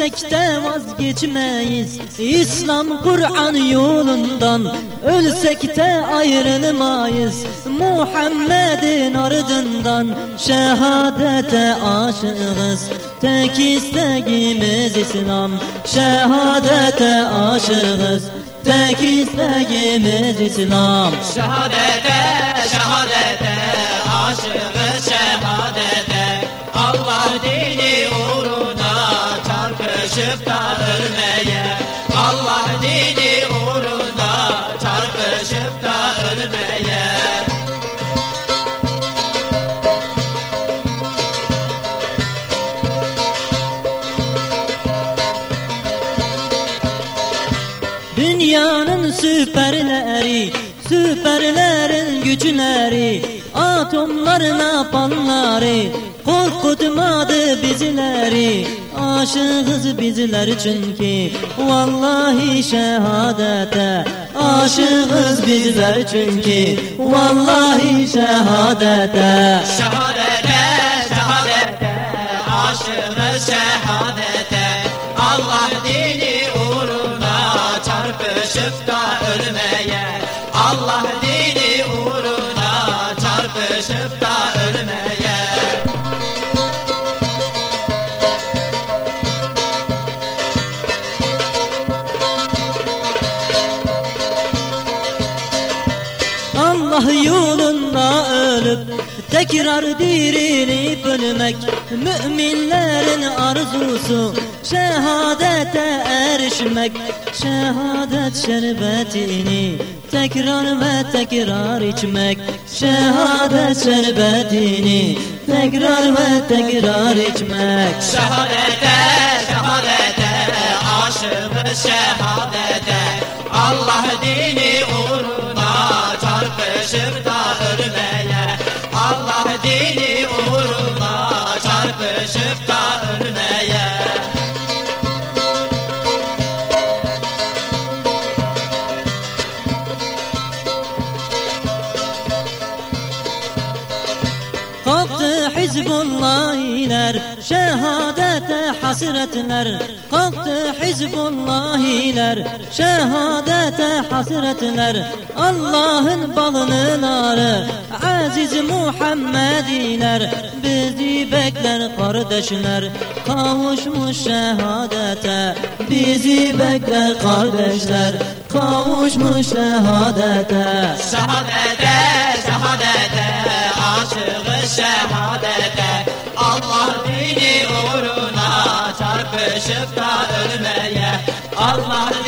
Ölsek de vazgeçmeyiz. İslam Kur'an yolundan Ölsek de ayrılmayız. Muhammed'in ardından Şehadete aşığız. Tek isteğimiz İslam. Şehadete aşığız. Tek isteğimiz İslam. Şehadete, şehadete, aşığız Dünyanın süperleri, süperlerin güçleri, atomların apanları, korkutmadı bizleri. Aşığız bizler çünkü, vallahi şehadete. Aşığız bizler çünkü, vallahi şehadete. Şehadete, çarpışıp da ölmeye. Allah yolunda ölüp tekrar dirilip ölmek Müminlerin arzusu şehadete erişmek Şehadet şerbetini tekrar ve tekrar içmek. Şehadet şerbetini tekrar ve tekrar içmek. Şehadete, şehadete, aşığız şehadete. Allah dini uğruna çarpışıp da Kalktı Hizbullahiler şehadete hasretler. Kalktı Hizbullahiler şehadete hasretler. Allah'ın balınıları aziz Muhammediler Bizi bekler kardeşler kavuşmuş şehadete. Bizi bekler kardeşler kavuşmuş Şehadete, şehadete, çarpışıp da ölmeye Allah